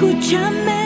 Escúchame.